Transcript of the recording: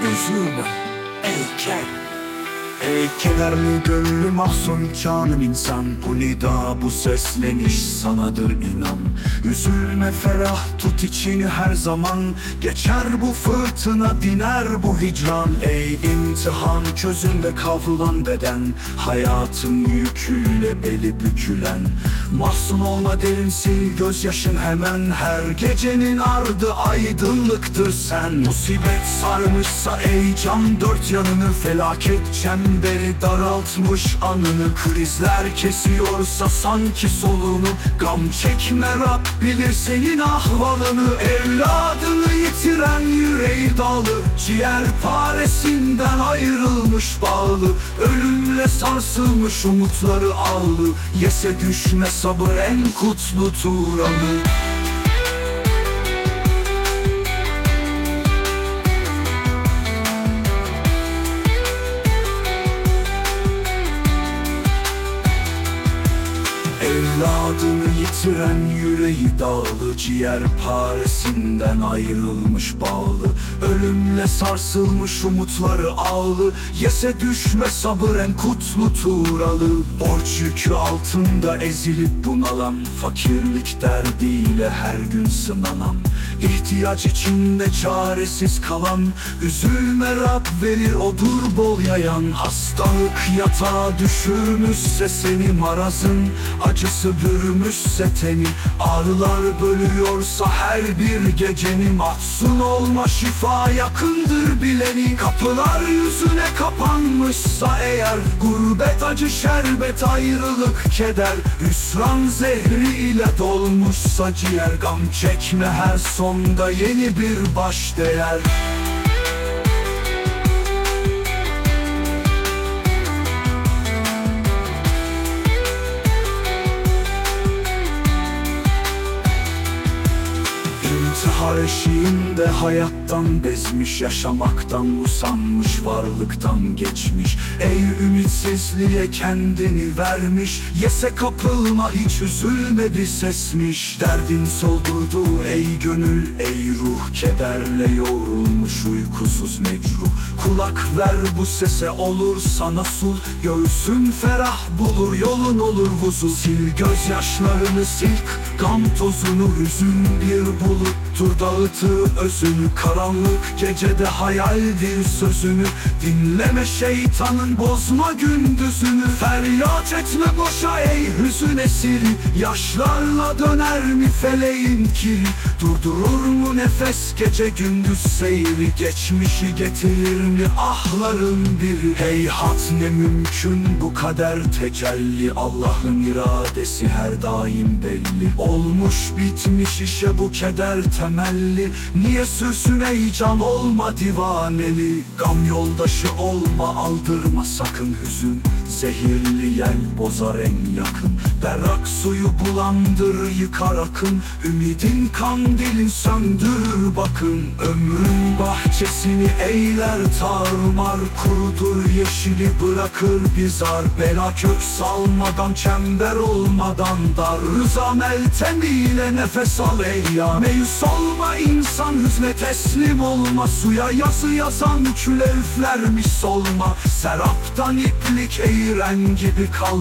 nos uma. Eu. Ey kederli gönlü mahzun canım insan. Bu nida bu sesleniş sanadır inan. Üzülme ferah tut içini her zaman. Geçer bu fırtına diner bu hicran. Ey imtihan çözümde kavrulan beden. Hayatın yüküyle beli bükülen. Mahzun olma derin sil gözyaşın hemen. Her gecenin ardı aydınlıktır sen. Musibet sarmışsa ey can dört yanını Felaket çemberi daraltmış anını Krizler kesiyorsa sanki solunu Gam çekme Rab bilir senin ahvalını. Evladını yitiren yüreği dağlı Ciğer paresinden ayrılmış bağlı. Ölümle sarsılmış umutları ağlı Yese düşme sabır en kutlu turanı Evladını yitiren yüreği dağlı Ciğer paresinden ayrılmış bağlı. Ölümle sarsılmış umutları ağlı Yese düşme sabır en kutlu tuğralı Borç yükü altında ezilip bunalan Fakirlik derdiyle her gün sınanan. İhtiyaç içinde çaresiz kalan Üzülme Rab verir odur bol yayan. Hastalık yatağa düşürmüşse seni marazın Acısı bürümüşse teni Ağrılar bölüyorsa her bir geceni Mahzun olma şifa yakındır bileni. Kapılar yüzüne kapanmışsa eğer Gurbet acı şerbet ayrılık keder. Hüsran zehriyle dolmuşsa ciğer Gam çekme her sonda yeni bir baş değer Eşiğinde hayattan bezmiş Yaşamaktan usanmış varlıktan geçmiş. Ey ümitsizliğe kendini vermiş Yese kapılma hiç üzülme bir sesmiş. Derdin soldurdu ey gönül ey ruh Kederle yoğrulmuş uykusuz mecruh. Kulak ver bu sese olur sana sul. Göğsün ferah bulur yolun olur huzur Sil gözyaşlarını silk Gam tozunu hüzün bir buluttur dağıtır özünü Karanlık gecede hayaldir sözünü. Dinleme şeytanın bozma gündüzünü. Feryat etme boşa ey hüzün esiri. Yaşlarla döner mi feleğin kiri? Durdurur mu nefes gece gündüz seyri? Geçmişi getirir mi ahların biri? Heyhat ne mümkün bu kader tecelli? Allah'ın iradesi her daim belli. Olmuş bitmiş işe bu keder temelli Niye sürsün ey can olma divaneli Gam yoldaşı olma aldırma sakın hüzün. Zehirli yel bozar en yakın. Berrak suyu bulandır yıkar akın. Ümidin kandilin söndürür bakın. Ömrün bahçesini eyler tarumar Kurutur yeşili bırakır bizar Bela kök salmadan çember olmadan dar. Rıza meltemiyle nefes al ey ya. Meyus olma insan hüzne teslim olma Suya yazı yazan küle üflermiş solma. Seraptan iplik eğren gibi kal